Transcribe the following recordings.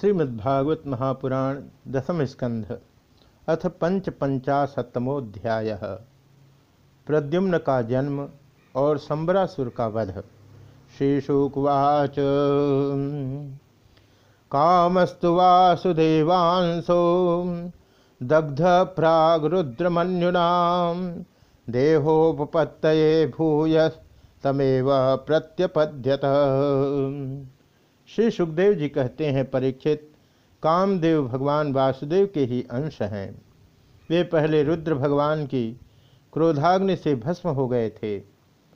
श्रीमद्भागवत महापुराण दसम स्कंध अथ पंच पंचाशतमोध्याय प्रद्युम्न का जन्म और संबरासुर का वध। श्रीशुकुवाच। कामस्तु वासुदेवांसो, दग्ध प्रागरुद्रमन्युना देहोपत्त भूय तमेव प्रत्यपद्यत। श्री सुखदेव जी कहते हैं, परीक्षित, कामदेव भगवान वासुदेव के ही अंश हैं। वे पहले रुद्र भगवान की क्रोधाग्नि से भस्म हो गए थे।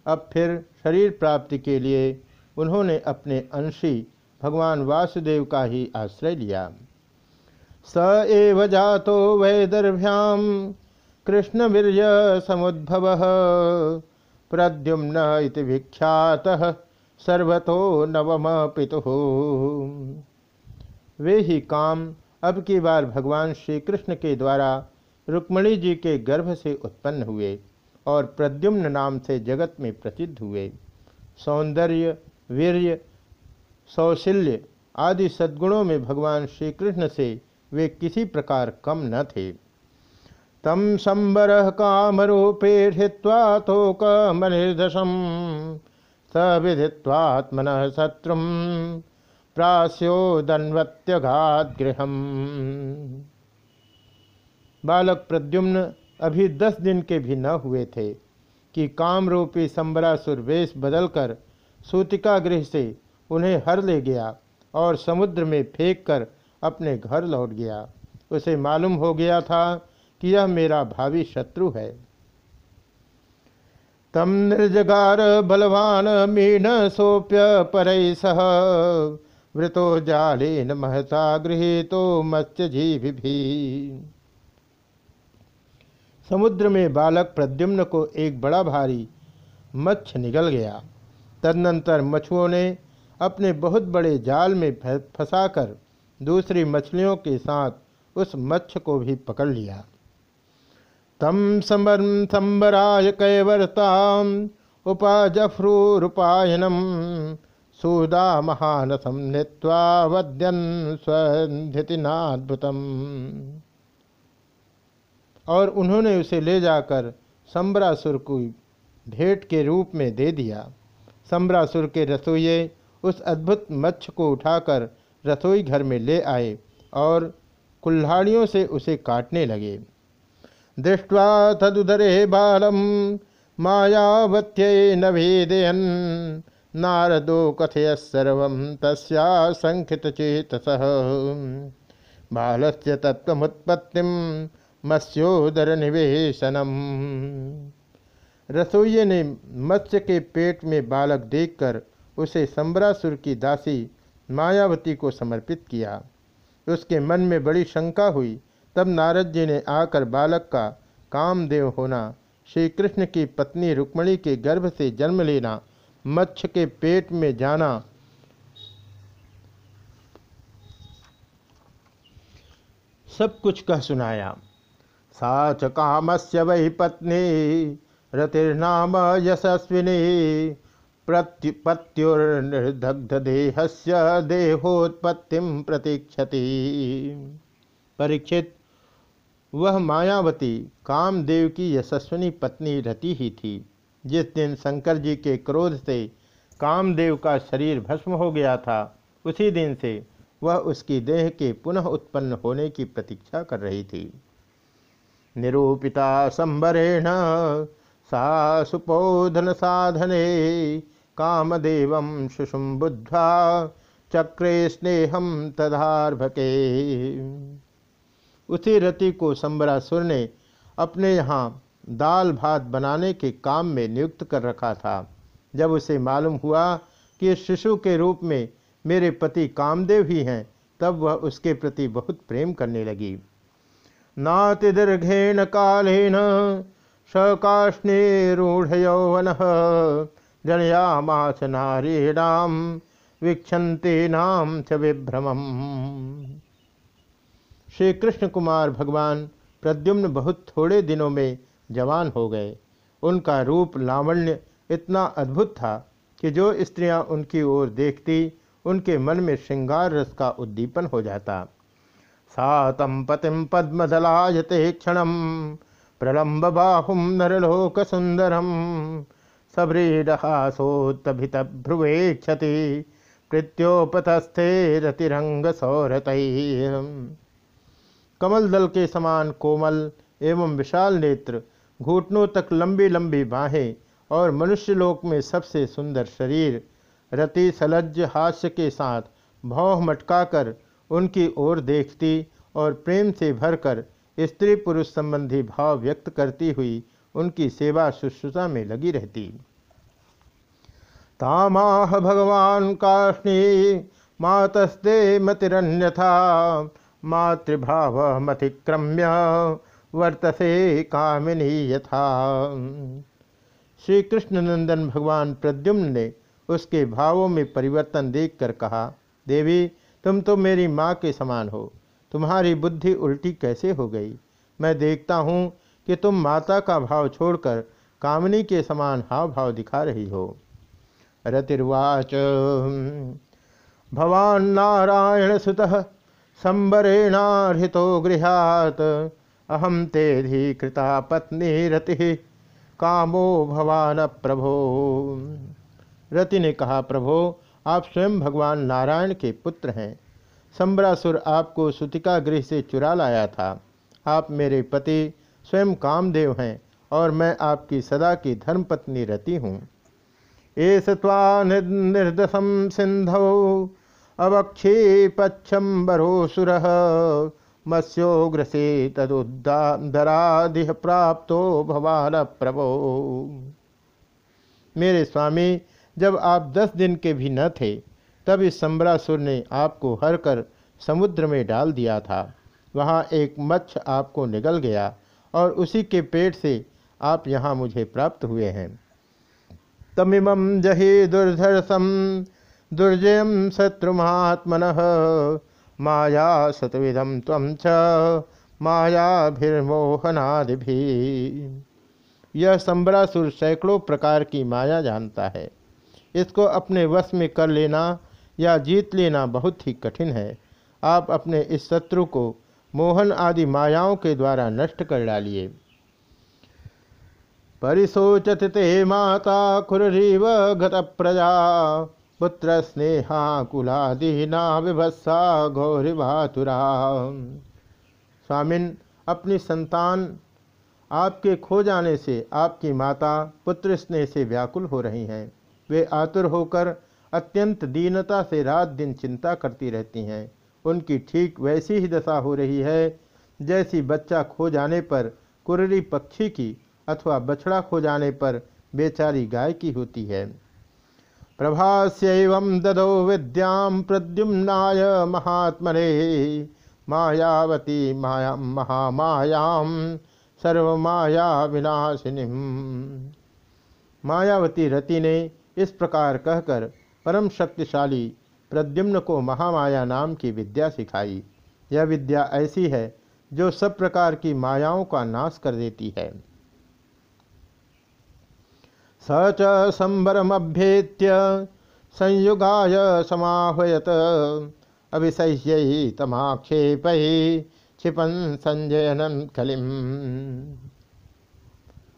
अब फिर शरीर प्राप्ति के लिए उन्होंने अपने अंशी भगवान वासुदेव का ही आश्रय लिया। स एव जातो वैदर्भ्याम कृष्ण वीर्य समुद्भव प्रद्युम्न इति विख्यात। सर्वतो नवम पितु। वे ही काम अब की बार भगवान श्री कृष्ण के द्वारा रुक्मणी जी के गर्भ से उत्पन्न हुए और प्रद्युम्न नाम से जगत में प्रसिद्ध हुए। सौंदर्य, वीर्य सौशिल्य आदि सद्गुणों में भगवान श्री कृष्ण से वे किसी प्रकार कम न थे। तम संबर कामरूपे हित्वा सविधित्वात्मन शत्रु प्रास्योदन्वत्यघात गृह बालक प्रद्युम्न अभी दस दिन के भी न हुए थे कि कामरूपी संबरासुर वेश बदलकर सूतिका गृह से उन्हें हर ले गया और समुद्र में फेंक कर अपने घर लौट गया। उसे मालूम हो गया था कि यह मेरा भावी शत्रु है। तम निर्जगार बलवान मीन सोप्य पर सह। वृतो जालेन महता गृहीतो मत्स्य जीव भी समुद्र में बालक प्रद्युम्न को एक बड़ा भारी मच्छ निगल गया। तदनंतर मछुओं ने अपने बहुत बड़े जाल में फंसाकर दूसरी मछलियों के साथ उस मच्छ को भी पकड़ लिया। तम समर संबराय कैवर्ताम उपजफ्रूपायनम सूदा महानसम नीत्वा वद्यन स्वधितिनाद्भुतम और उन्होंने उसे ले जाकर संबरासुर को भेंट के रूप में दे दिया। संबरासुर के रसोइये उस अद्भुत मच्छ को उठाकर रसोई घर में ले आए और कुल्हाड़ियों से उसे काटने लगे। दृष्ट्वा तदुदरे बालम मायावत्यै न भेदयन् नारदो कथय सर्व, तस्या चेतस बालस्य तत्वमुत्पत्ति मत्स्योदर निवेशनम रसोइये ने मत्स्य के पेट में बालक देखकर उसे संबरासुर की दासी मायावती को समर्पित किया। उसके मन में बड़ी शंका हुई तब नारद जी ने आकर बालक का कामदेव होना श्री कृष्ण की पत्नी रुक्मणी के गर्भ से जन्म लेना मच्छ के पेट में जाना, सब कुछ कह सुनाया। साच कामस्य वही पत्नी, रतिर्नाम यशस्विनी, प्रत्युपत्युर्निर्दग्ध देहस्य देहोत्पत्तिम प्रतीक्षति। परीक्षित वह मायावती कामदेव की यशस्विनी पत्नी रति ही थी। जिस दिन शंकर जी के क्रोध से कामदेव का शरीर भस्म हो गया था, उसी दिन से वह उसकी देह के पुनः उत्पन्न होने की प्रतीक्षा कर रही थी। निरूपिता संबरेण सा सुपोधन साधने, कामदेव शुशुम्बुद्ध्वा, चक्रे स्नेहम तदार्भके। उसी रति को संबरासुर ने अपने यहाँ दाल भात बनाने के काम में नियुक्त कर रखा था। जब उसे मालूम हुआ कि शिशु के रूप में मेरे पति कामदेव ही हैं, तब वह उसके प्रति बहुत प्रेम करने लगी। नाति नातिदीर्घेण कालेन सकाष्णेरूढ़ यौवन जनयामास नारीणाम वीक्षते नाम च विभ्रमम। श्री कृष्ण कुमार भगवान प्रद्युम्न बहुत थोड़े दिनों में जवान हो गए। उनका रूप लावण्य इतना अद्भुत था कि जो स्त्रियाँ उनकी ओर देखती, उनके मन में श्रृंगार रस का उद्दीपन हो जाता। सातम पतिम पद्मदलायते क्षण प्रलम्ब बाहुम नरलोक सुंदरम सबरीरहासोत्तभित भ्रुवे क्षति, कृत्योपतस्थे रतिरंग सौरत कमल दल के समान कोमल एवं विशाल नेत्र, घुटनों तक लंबी लंबी बाहें और मनुष्यलोक में सबसे सुंदर शरीर, रति सलज्ज हास्य के साथ भौह मटकाकर उनकी ओर देखती और प्रेम से भरकर स्त्री पुरुष संबंधी भाव व्यक्त करती हुई उनकी सेवा शुश्रूषा में लगी रहती। तामाह भगवान काष्णी, मातस्ते मतिरन्यथा मातृभाव मतिक्रम्य वर्तसे कामिनी यथा। श्री कृष्ण नंदन भगवान प्रद्युम्न ने उसके भावों में परिवर्तन देखकर कहा, देवी, तुम तो मेरी माँ के समान हो। तुम्हारी बुद्धि उल्टी कैसे हो गई? मैं देखता हूँ कि तुम माता का भाव छोड़कर कामनी के समान हाव भाव दिखा रही हो। रतिर्वाच। भवान नारायण सुत संबरेणार्तो गृहात। अहम तेधि कृता पत्नी रति कामो भवान प्रभो। रति ने कहा, प्रभो, आप स्वयं भगवान नारायण के पुत्र हैं। संबरासुर आपको सुतिका गृह से चुरा लाया था। आप मेरे पति स्वयं कामदेव हैं और मैं आपकी सदा की धर्मपत्नी रहती हूँ। एस निर्दशम सिंधौ अवक्षे पच्छम्बरोसुर मत्स्योग्रसे तदुदरादिह प्राप्तो भवान प्रभो मेरे स्वामी, जब आप दस दिन के भी न थे, तब इस सम्बरासुर ने आपको हर कर समुद्र में डाल दिया था। वहाँ एक मच्छ आपको निगल गया और उसी के पेट से आप यहाँ मुझे प्राप्त हुए हैं। तमिम जहि दुर्धर्षम दुर्जयम शत्रुमात्मन। माया सतविधम तम च मायाभिर्मोहनादि भी यह संबरासुर सैकड़ों प्रकार की माया जानता है। इसको अपने वश में कर लेना या जीत लेना बहुत ही कठिन है। आप अपने इस शत्रु को मोहन आदि मायाओं के द्वारा नष्ट कर डालिए। परिशोचत ते माता खुरीव गत प्रजा पुत्र स्नेहाकुलादीना विभत्सा गौरी भातुरा स्वामिन, अपनी संतान आपके खो जाने से आपकी माता पुत्र स्नेह से व्याकुल हो रही हैं। वे आतुर होकर अत्यंत दीनता से रात दिन चिंता करती रहती हैं। उनकी ठीक वैसी ही दशा हो रही है, जैसी बच्चा खो जाने पर कुर्री पक्षी की अथवा बछड़ा खो जाने पर बेचारी गाय की होती है। प्रभास्यव ददो विद्याम प्रद्युम्नाय महात्मरे मायावती माया महामायाम सर्वमाया विनाशिनी मायावती रति ने इस प्रकार कहकर परम शक्तिशाली प्रद्युम्न को महामाया नाम की विद्या सिखाई। यह विद्या ऐसी है जो सब प्रकार की मायाओं का नाश कर देती है। स च संबरमभ्येत्य संयुगाय समाहयत अभिसह्य तमाक्षेप क्षिपन संजयन कलिम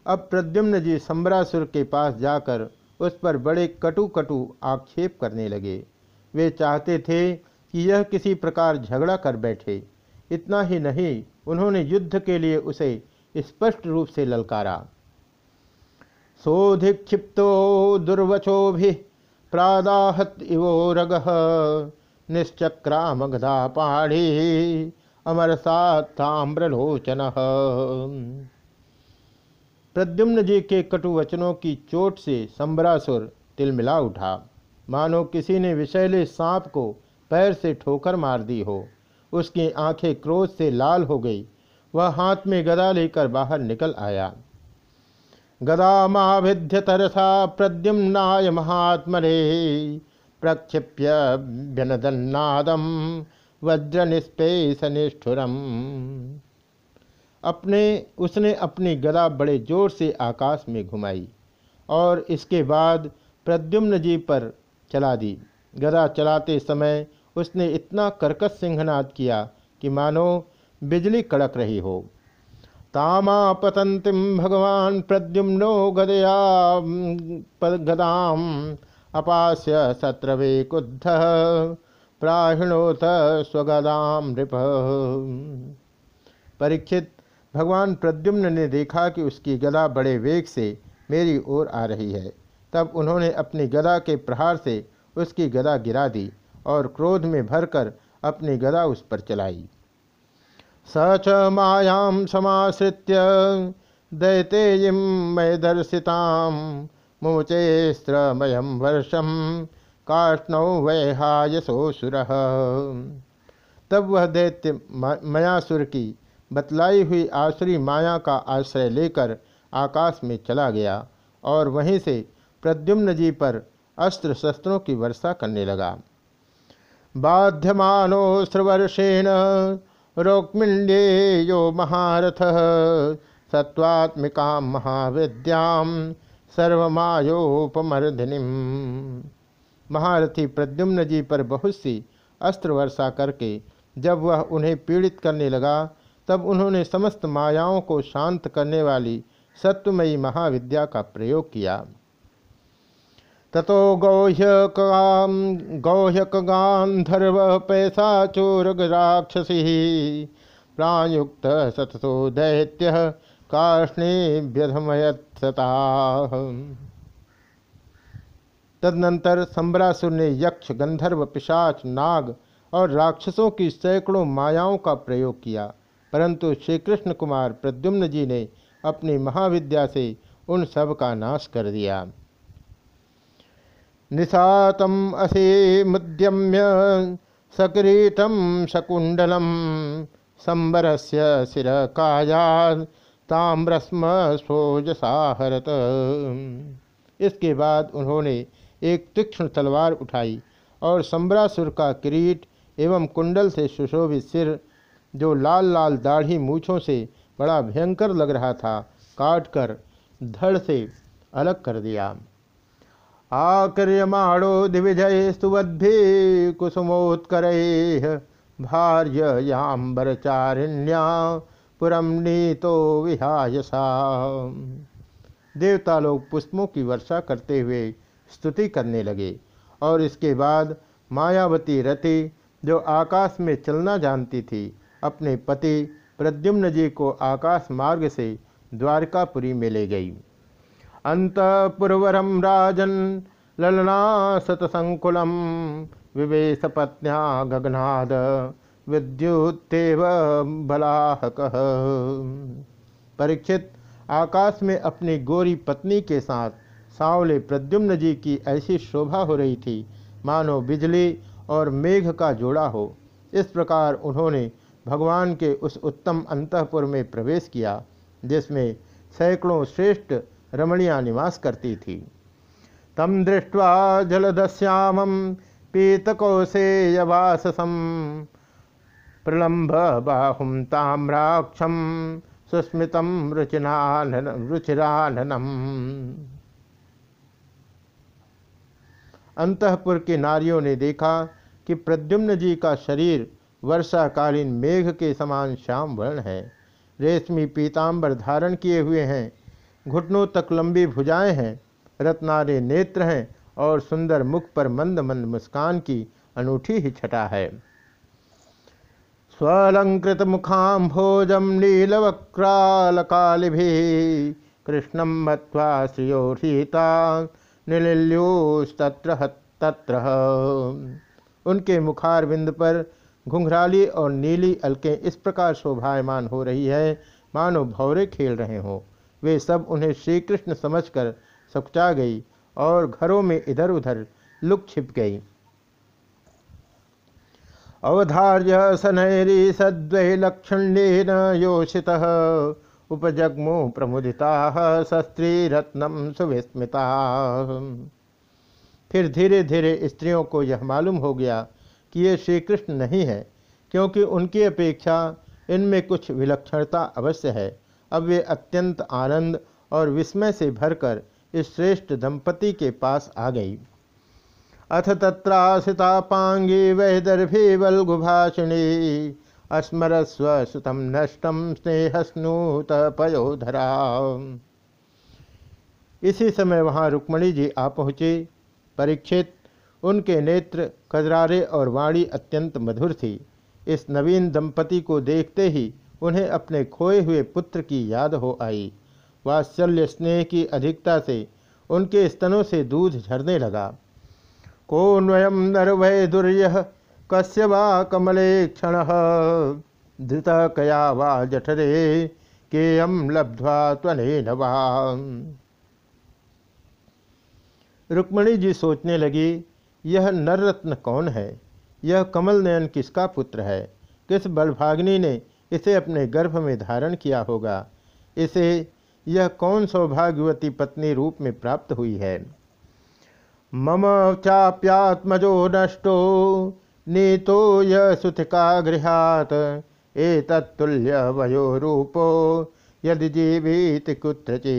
अब प्रद्युम्न जी संबरासुर के पास जाकर उस पर बड़े कटु कटु आक्षेप करने लगे। वे चाहते थे कि यह किसी प्रकार झगड़ा कर बैठे। इतना ही नहीं, उन्होंने युद्ध के लिए उसे स्पष्ट रूप से ललकारा। सोधिक्षिप्तो दुर्वचो भी प्रादाहत इवो रग। निश्चक्राम गधा पाढ़ी अमर साम्रलोचन प्रद्युम्न जी के कटु वचनों की चोट से संबरासुर तिलमिला उठा। मानो किसी ने विषैले सांप को पैर से ठोकर मार दी हो। उसकी आँखें क्रोध से लाल हो गई। वह हाथ में गदा लेकर बाहर निकल आया। गदा महाभिध्य तरसा प्रद्युम्नाय महात्मरे प्रक्षिप्य व्यनदन्नादम वज्र निष्ठुरम अपने, उसने अपनी गदा बड़े ज़ोर से आकाश में घुमाई और इसके बाद प्रद्युम्न जी पर चला दी। गदा चलाते समय उसने इतना कर्कश सिंहनाद किया कि मानो बिजली कड़क रही हो। तामापतंतिम भगवान प्रद्युम्नो गदया गदाम अपास्य सत्रवे कुद्ध प्राहिणोत स्वगदाम नृप। परीक्षित, भगवान प्रद्युम्न ने देखा कि उसकी गदा बड़े वेग से मेरी ओर आ रही है। तब उन्होंने अपनी गदा के प्रहार से उसकी गदा गिरा दी और क्रोध में भरकर अपनी गदा उस पर चलाई। स च मायां समाश्रित्य दैतेयीं मय दर्शितां मुचेस्त्रमयं वर्षम काष्णौ वैहायसोसुर तब वह दैत्य मयासुर की बतलाई हुई आसुरी माया का आश्रय लेकर आकाश में चला गया और वहीं से प्रद्युम्न जी पर अस्त्र शस्त्रों की वर्षा करने लगा। बाध्यमानो श्रवर्षेण रोक्मिण्ये यो महारथ सत्वात्मिका महाविद्याम सर्वमायोपमर्दिनी महारथी प्रद्युम्न जी पर बहुत सी अस्त्र वर्षा करके जब वह उन्हें पीड़ित करने लगा, तब उन्होंने समस्त मायाओं को शांत करने वाली सत्वमयी महाविद्या का प्रयोग किया। ततो गौह्यक गौह्यक गांधर्व पैसा चोर राक्षसी प्रायुक्त सततो दैत्य काष्णीभ्यधमयत्सता। तदनंतर संबरासुर ने यक्ष, गंधर्व, पिशाच, नाग और राक्षसों की सैकड़ों मायाओं का प्रयोग किया। परंतु श्री कृष्ण कुमार प्रद्युम्न जी ने अपनी महाविद्या से उन सब का नाश कर दिया। निशातम असे मुद्यम्य सक्रीटम शकुंडलम संबर से शिर काया ताम्रस्म सोजसाहरत इसके बाद उन्होंने एक तीक्ष्ण तलवार उठाई और संबरासुर का किरीट एवं कुंडल से सुशोभित सिर, जो लाल लाल दाढ़ी मूछों से बड़ा भयंकर लग रहा था, काटकर धड़ से अलग कर दिया। आक्रियमाणो दिविजय स्तुवद्भि कुसुमोत्कर भार्य याम्बरचारिण्या पुरम नीतो विहायसा। देवता लोग पुष्पों की वर्षा करते हुए स्तुति करने लगे और इसके बाद मायावती रति जो आकाश में चलना जानती थी, अपने पति प्रद्युम्न जी को आकाश मार्ग से द्वारकापुरी में ले गई। अंतपुरवरम राजन ललना सतसंकुलम विवेश पत्न्या गगनाद विद्युतेव बलाहक। परीक्षित, आकाश में अपनी गोरी पत्नी के साथ सांवले प्रद्युम्न जी की ऐसी शोभा हो रही थी, मानो बिजली और मेघ का जोड़ा हो। इस प्रकार उन्होंने भगवान के उस उत्तम अंतपुर में प्रवेश किया, जिसमें सैकड़ों श्रेष्ठ रमणियाँ निवास करती थी। तम दृष्ट्वा जलदश्याम पीतकौशेयवाससम प्रलम्भ बाहुम ताम्राक्षम सुस्मित रुचिनान रुचिराननम अंतपुर की नारियों ने देखा कि प्रद्युम्न जी का शरीर वर्षाकालीन मेघ के समान श्याम वर्ण है। रेशमी पीताम्बर धारण किए हुए हैं। घुटनों तक लंबी भुजाएँ हैं, रत्नारे नेत्र हैं और सुंदर मुख पर मंद मंद मुस्कान की अनूठी ही छटा है। स्वलंकृत मुखाम भोजम नीलवक्रालकालि कृष्णम मत्वा श्रियोता निलिल्योस्तत्र तत्र। उनके मुखार बिंद पर घुंघराली और नीली अलकें इस प्रकार शोभायमान हो रही है, मानो भौरे खेल रहे हों। वे सब उन्हें श्री कृष्ण समझ कर सकुचा गई और घरों में इधर उधर लुक छिप गई। अवधार्य सनैरी सद्वै लक्षण्येन योषित उपजग्मु प्रमुदिता शस्त्री रत्नम सुविस्मिता। फिर धीरे धीरे स्त्रियों को यह मालूम हो गया कि ये श्री कृष्ण नहीं है, क्योंकि उनकी अपेक्षा इनमें कुछ विलक्षणता अवश्य है। अब वे अत्यंत आनंद और विस्मय से भरकर इस श्रेष्ठ दंपति के पास आ गई। अथ तत्रासितापांगी वैदर्भी वल्गुभाषिणी अस्मरस्व सुतम नष्टम स्नेहस्नूत पयोधरा। इसी समय वहाँ रुक्मणी जी आ पहुँचे। परीक्षित, उनके नेत्र, कजरारे और वाणी अत्यंत मधुर थी। इस नवीन दंपति को देखते ही उन्हें अपने खोए हुए पुत्र की याद हो आई। वात्सल्य स्नेह की अधिकता से उनके स्तनों से दूध झरने लगा। को नयम नर वै दुर्य, कस्य वा कमले क्षण। धृत कया वा जठरे केयम लब्ध्वा त्वने नवा रुक्मणी जी सोचने लगी, यह नररत्न कौन है? यह कमल नयन किसका पुत्र है? किस बलभाग्नि ने इसे अपने गर्भ में धारण किया होगा। इसे यह कौन सौभाग्यवती पत्नी रूप में प्राप्त हुई है? मम चाप्यात्मजो नष्टो, नीतो युतिका गृहात ए तत्तुल्य वयो रूपो यदि जीवित कुत्रची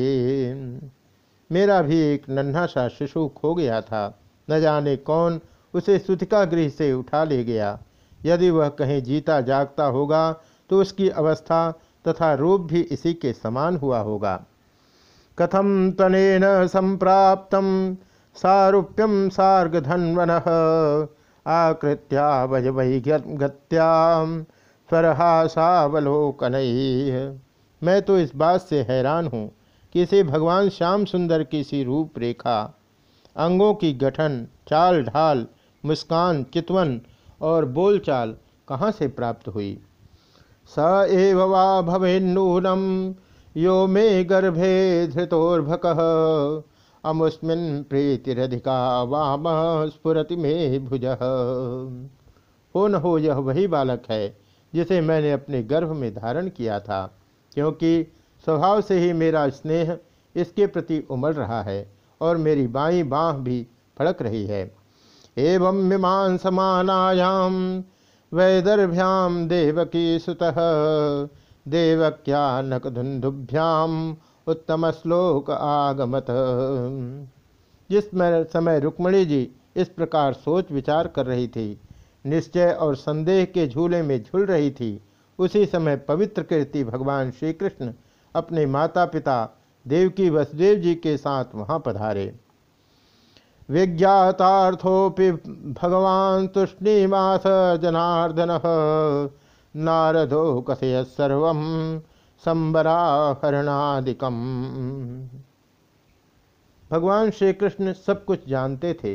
मेरा भी एक नन्हा सा शिशु खो गया था। न जाने कौन उसे सुतिका गृह से उठा ले गया। यदि वह कहीं जीता जागता होगा तो उसकी अवस्था तथा रूप भी इसी के समान हुआ होगा। कथम तनेन संप्राप्त सारूप्यम सार्गधन्वन, आकृत्या वज गत्याम स्वरहासावलोकन। मैं तो इस बात से हैरान हूँ कि इसे भगवान श्याम सुंदर की सी रूपरेखा, अंगों की गठन, चाल ढाल, मुस्कान, चितवन और बोलचाल कहाँ से प्राप्त हुई? स एव वा भवेन्नूनम यो मे गर्भे धृतोर्भक। अमुस्मिन प्रीतिरधिका वाम स्फुरति मे भुज। हो न हो, यह वही बालक है, जिसे मैंने अपने गर्भ में धारण किया था, क्योंकि स्वभाव से ही मेरा स्नेह इसके प्रति उमड़ रहा है, और मेरी बाई बाँह भी फड़क रही है। एवं मिमान समानायाम वैदर्भ्याम देवकी सुत। देवक्या नकधुंधुभ्याम उत्तम श्लोक आगमत। जिस समय रुक्मणी जी इस प्रकार सोच विचार कर रही थी, निश्चय और संदेह के झूले में झूल रही थी, उसी समय पवित्र कीर्ति भगवान श्री कृष्ण अपने माता पिता देवकी वसुदेव जी के साथ वहाँ पधारे। विज्ञातार्थोपि भगवान तुष्णीमास जनार्दन। नारदो कथय सर्व संबराहरणादिकम। भगवान श्री कृष्ण सब कुछ जानते थे,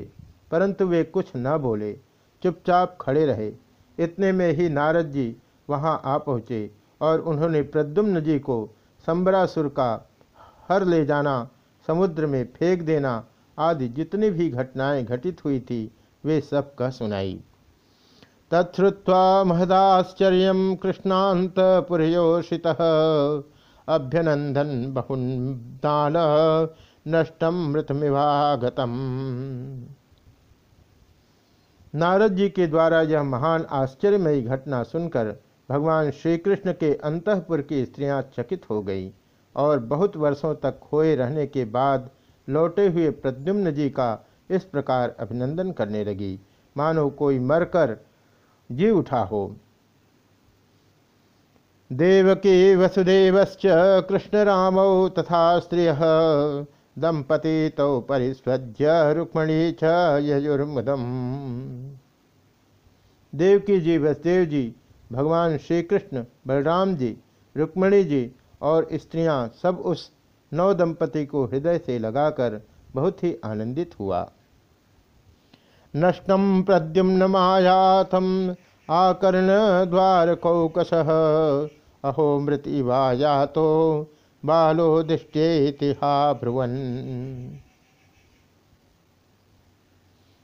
परंतु वे कुछ न बोले। चुपचाप खड़े रहे। इतने में ही नारद जी वहाँ आ पहुँचे और उन्होंने प्रद्युम्न जी को संबरासुर का हर ले जाना, समुद्र में फेंक देना आदि जितनी भी घटनाएँ घटित हुई थी, वे सब कह सुनाई। तत्वा महदाश्चर्य कृष्णात पुरयोषित अभ्यनंदन बहुदान नष्टम मृतमिवागतम। नारद जी के द्वारा यह महान आश्चर्यमयी घटना सुनकर भगवान श्री कृष्ण के अंतपुर की स्त्रियाँ चकित हो गई और बहुत वर्षों तक खोए रहने के बाद लौटे हुए प्रद्युम्न जी का इस प्रकार अभिनंदन करने लगी। मानो कोई मरकर जी उठा हो। देवकी वसुदेवश्च कृष्ण रामौ तथा स्त्रिय दंपति तौ परिस्वज्य रुक्मणी च यजुर्मुदम। देवकी जी, वसुदेव जी, भगवान श्री कृष्ण बलराम जी, रुक्मणी जी और स्त्रियाँ सब उस नव दंपति को हृदय से लगाकर बहुत ही आनंदित हुआ। नष्टम प्रद्युम्न मायाथम आकर्ण द्वार कौकश अहो मृति वाया तो बालो दृष्टेतिहा भ्रुवन।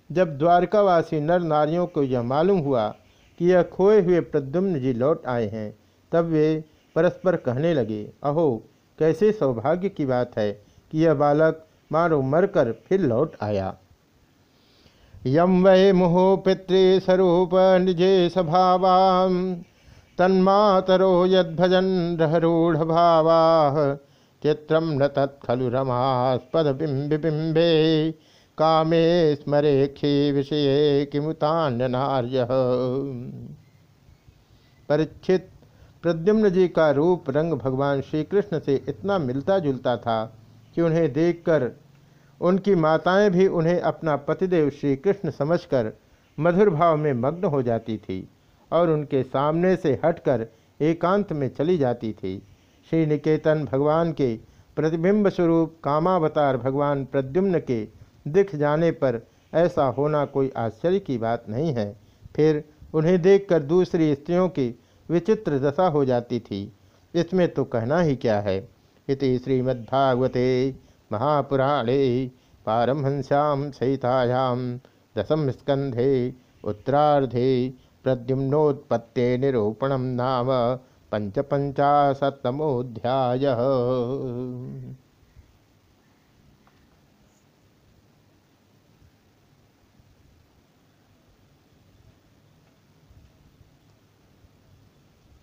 जब द्वारकावासी नर नारियों को यह मालूम हुआ कि यह खोए हुए प्रद्युम्न जी लौट आए हैं, तब वे परस्पर कहने लगे, अहो कैसे सौभाग्य की बात है कि यह बालक मारो मरकर फिर लौट आया। यम वै मुहो पितृस्वरूप निजे स्वभावा तन्मातरो यदभजन रहरूढ़ भावा चित्रम न तत्खलु रमास्पद बिंबे कामे स्मरेक्षे विषय किमुतान्यनार्य। परीक्षित प्रद्युम्न जी का रूप रंग भगवान श्री कृष्ण से इतना मिलता जुलता था कि उन्हें देखकर उनकी माताएँ भी उन्हें अपना पतिदेव श्री कृष्ण समझकर मधुर भाव में मग्न हो जाती थी और उनके सामने से हटकर एकांत में चली जाती थी। श्री निकेतन भगवान के प्रतिबिंब स्वरूप कामावतार भगवान प्रद्युम्न के दिख जाने पर ऐसा होना कोई आश्चर्य की बात नहीं है। फिर उन्हें देखकर दूसरी स्त्रियों की विचित्र दशा हो जाती थी। इसमें तो कहना ही क्या है? इति श्रीमद्भागवते महापुराणे पारमहंस्याम सहितायाम दशम स्कंधे उत्तरार्धे प्रद्युम्नोत्पत्ते निरूपण नाम पंचपंचाशतमोध्याय